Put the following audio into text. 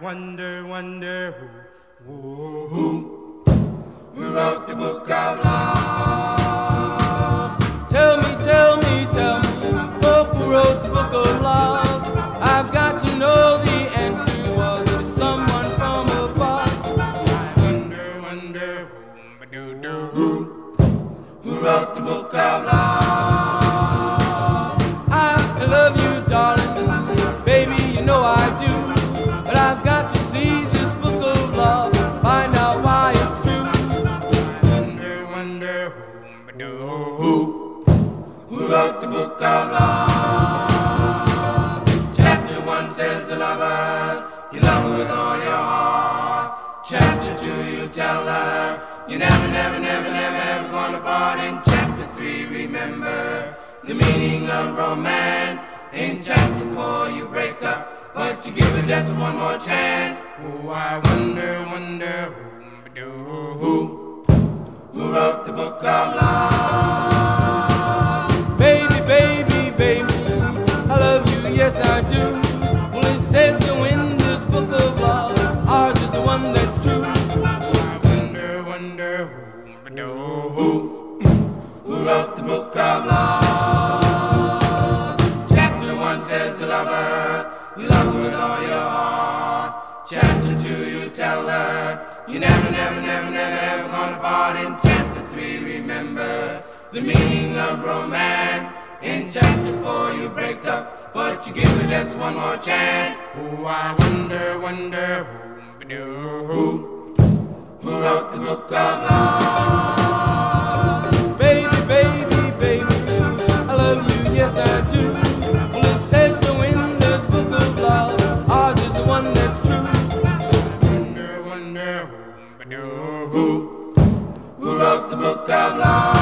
wonder, wonder who, who, who, who wrote the book of love? Tell me, tell me, tell me, oh, who wrote the book of love? I've got to know the answer. Was it someone from above? I wonder, wonder who, who, who wrote the book of love? Remember the meaning of romance. But you give it just one more chance. Oh, I wonder, wonder who, who, who wrote the book of love? Baby, baby, baby, I love you, yes I do. Well, it says so in this book of love, ours is the one that's true. I wonder, wonder who, who, who wrote the book of love? Chapter 1 says the lover. You love her with all your heart. Chapter 2, you tell her you never, never, never, never ever gonna part. In chapter 3, remember the meaning of romance. In chapter 4, you break up, but you give her just one more chance. Oh, I wonder, wonder who, who, who wrote the book of love? Wonder who, who, wrote the book of love?